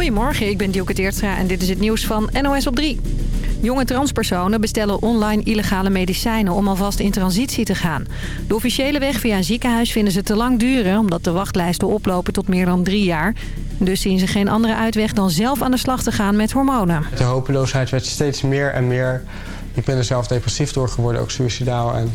Goedemorgen, ik ben Dielke Teertstra en dit is het nieuws van NOS op 3. Jonge transpersonen bestellen online illegale medicijnen om alvast in transitie te gaan. De officiële weg via een ziekenhuis vinden ze te lang duren... omdat de wachtlijsten oplopen tot meer dan drie jaar. Dus zien ze geen andere uitweg dan zelf aan de slag te gaan met hormonen. De hopeloosheid werd steeds meer en meer. Ik ben er zelf depressief door geworden, ook suicidaal. En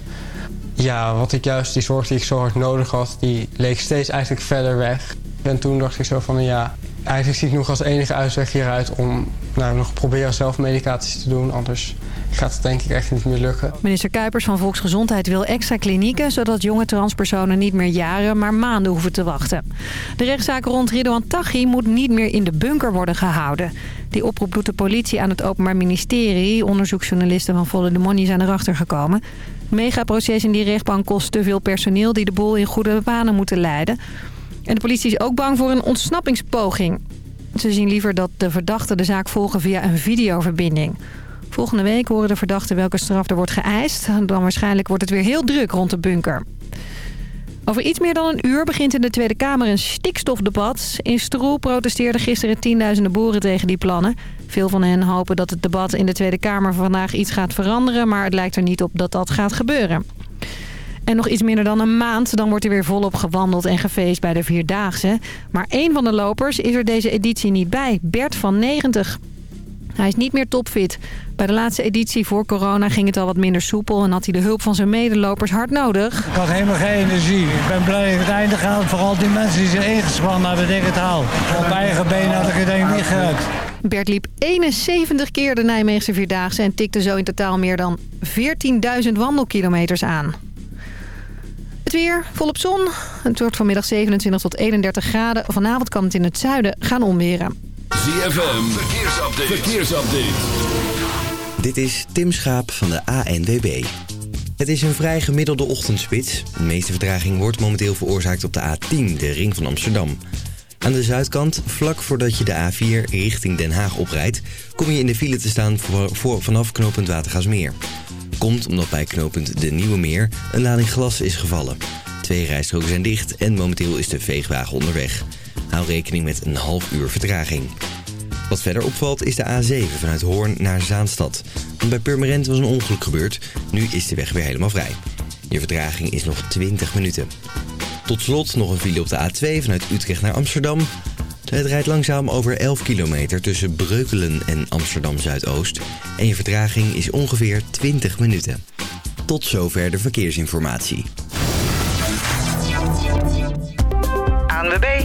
ja, wat ik juist, die zorg die ik zo hard nodig had... die leek steeds eigenlijk verder weg. En toen dacht ik zo van, ja, eigenlijk zie ik nog als enige uitweg hieruit... om nou, nog proberen zelf medicatie te doen, anders gaat het denk ik echt niet meer lukken. Minister Kuipers van Volksgezondheid wil extra klinieken... zodat jonge transpersonen niet meer jaren, maar maanden hoeven te wachten. De rechtszaak rond Ridouan Taghi moet niet meer in de bunker worden gehouden. Die oproep doet de politie aan het Openbaar Ministerie. Onderzoeksjournalisten van Volle de Money zijn erachter gekomen. Megaproces in die rechtbank kost te veel personeel... die de boel in goede banen moeten leiden. En de politie is ook bang voor een ontsnappingspoging. Ze zien liever dat de verdachten de zaak volgen via een videoverbinding. Volgende week horen de verdachten welke straf er wordt geëist. Dan waarschijnlijk wordt het weer heel druk rond de bunker. Over iets meer dan een uur begint in de Tweede Kamer een stikstofdebat. In Stroe protesteerden gisteren tienduizenden boeren tegen die plannen. Veel van hen hopen dat het debat in de Tweede Kamer vandaag iets gaat veranderen... maar het lijkt er niet op dat dat gaat gebeuren. En nog iets minder dan een maand, dan wordt er weer volop gewandeld en gefeest bij de Vierdaagse. Maar één van de lopers is er deze editie niet bij, Bert van 90. Hij is niet meer topfit. Bij de laatste editie voor corona ging het al wat minder soepel... en had hij de hulp van zijn medelopers hard nodig. Ik had helemaal geen energie. Ik ben blij dat het einde gehaald. Vooral die mensen die zijn ingespannen hebben, dat ik het haal. Op eigen benen had ik het denk ik niet gered. Bert liep 71 keer de Nijmeegse Vierdaagse... en tikte zo in totaal meer dan 14.000 wandelkilometers aan. Weer, volop zon. Het wordt vanmiddag 27 tot 31 graden. Vanavond kan het in het zuiden gaan omweren. ZFM, verkeersupdate. verkeersupdate. Dit is Tim Schaap van de ANWB. Het is een vrij gemiddelde ochtendspits. De meeste vertraging wordt momenteel veroorzaakt op de A10, de ring van Amsterdam. Aan de zuidkant, vlak voordat je de A4 richting Den Haag oprijdt... kom je in de file te staan voor, voor vanaf knooppunt Watergasmeer. Komt omdat bij knooppunt De Nieuwe Meer een lading glas is gevallen. Twee rijstroken zijn dicht en momenteel is de veegwagen onderweg. Hou rekening met een half uur vertraging. Wat verder opvalt is de A7 vanuit Hoorn naar Zaanstad. Want bij Purmerend was een ongeluk gebeurd. Nu is de weg weer helemaal vrij. Je vertraging is nog 20 minuten. Tot slot nog een file op de A2 vanuit Utrecht naar Amsterdam. Het rijdt langzaam over 11 kilometer tussen Breukelen en Amsterdam Zuidoost. En je vertraging is ongeveer 20 minuten. Tot zover de verkeersinformatie. ANWB,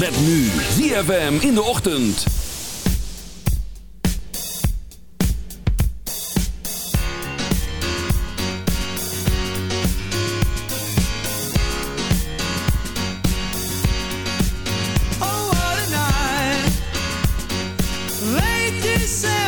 Met nu ZFM in de ochtend. Oh, what a night. Late December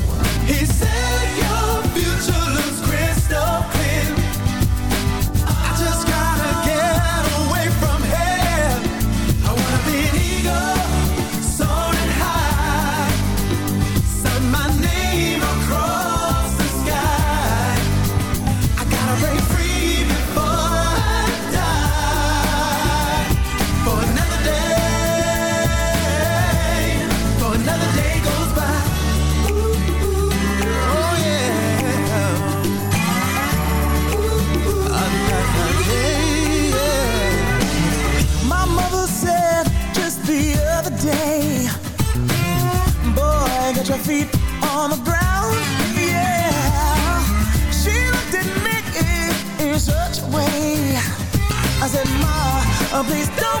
thousand more. Oh, please don't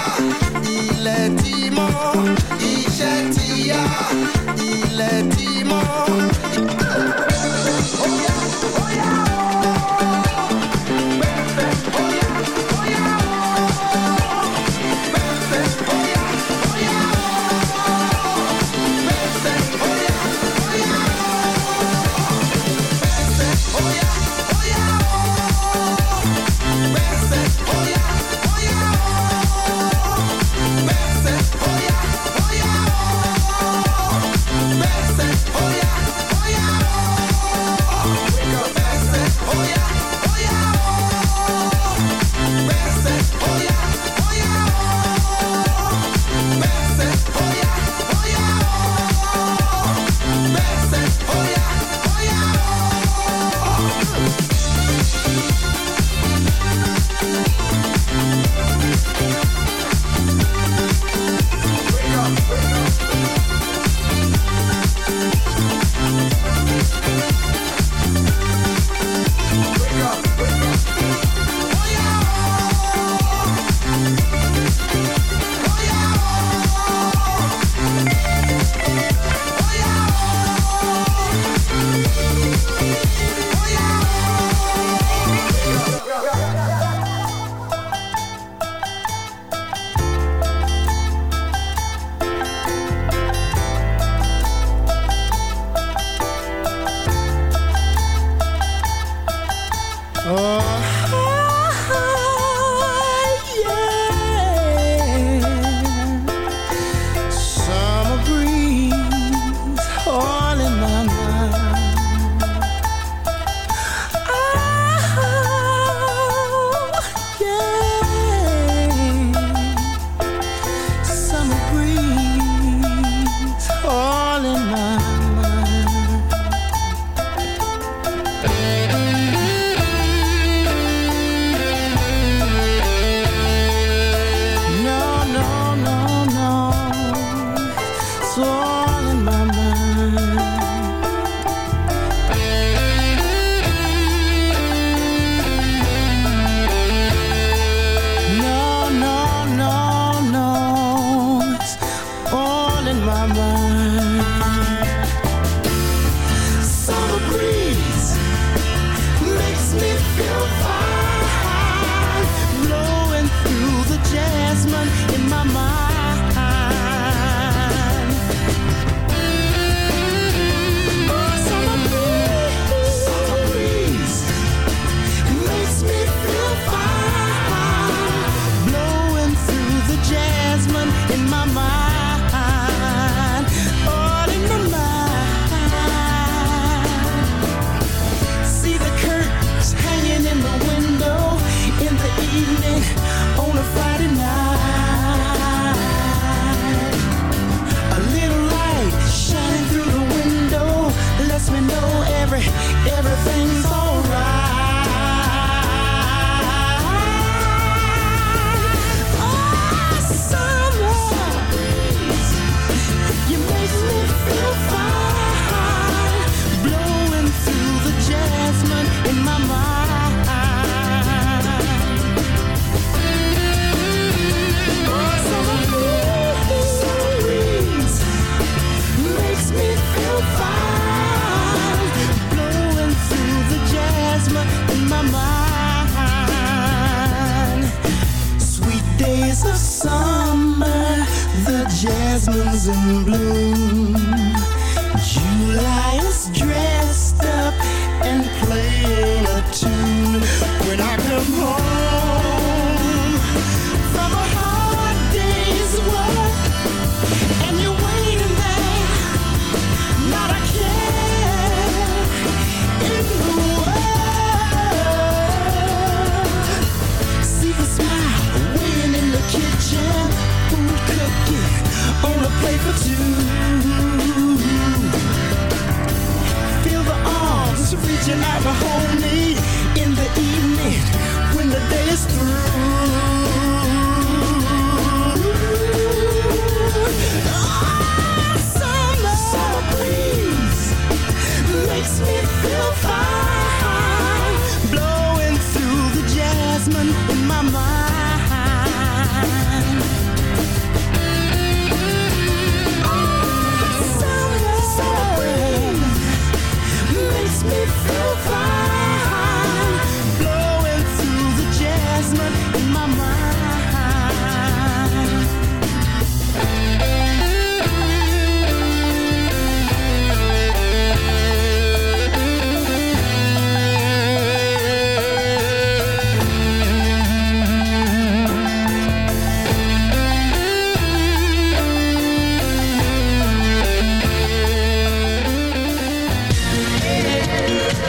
Ti yá. Il est timon, iṣẹ́ ti yá. Il est timon.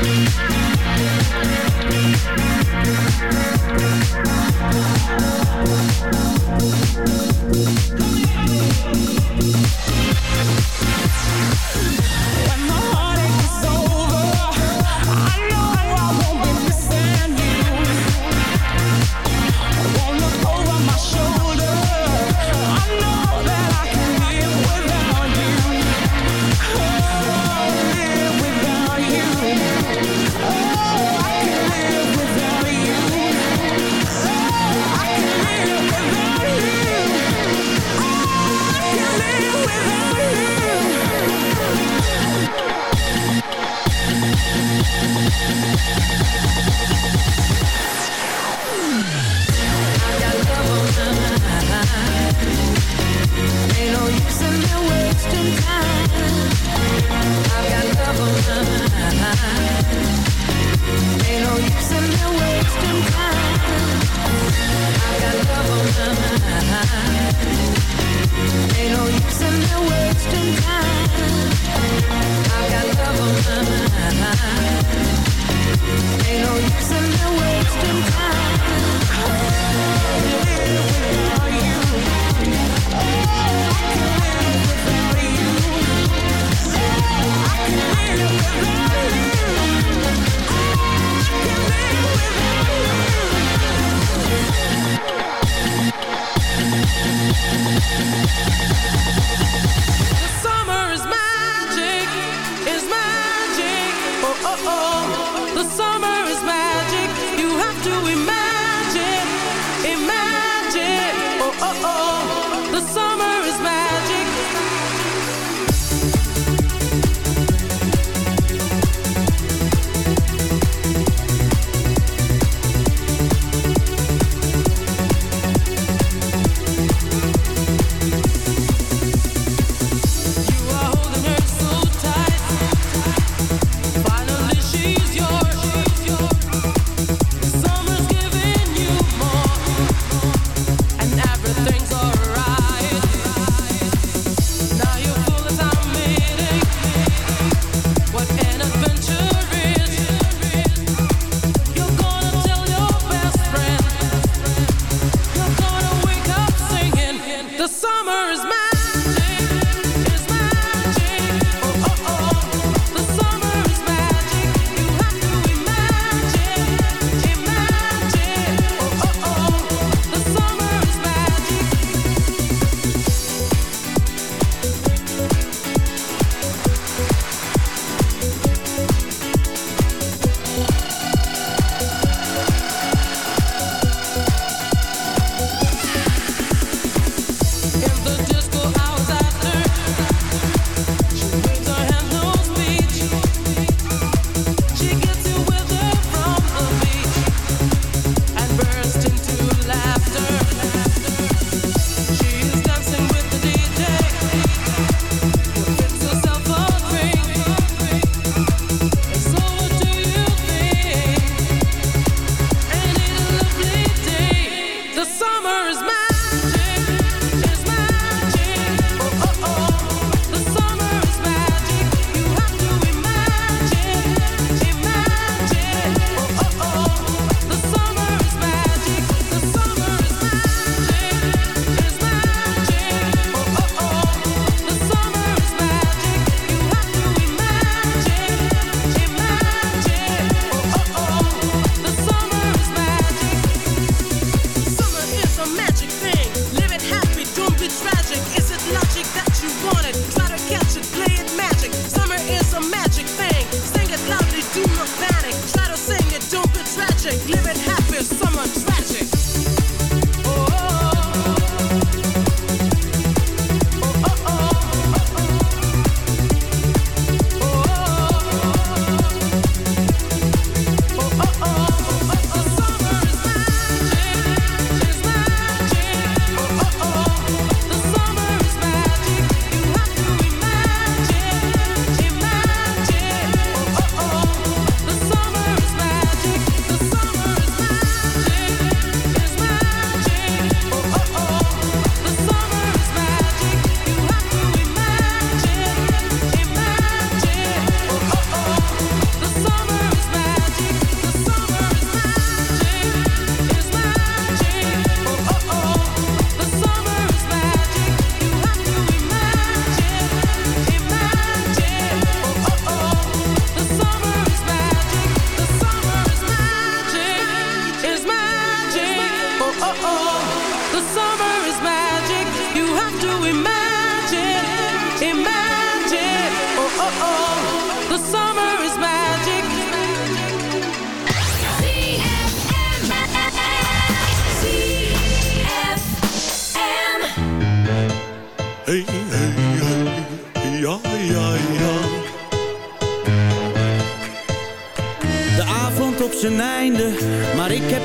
When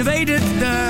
Je weet het, de...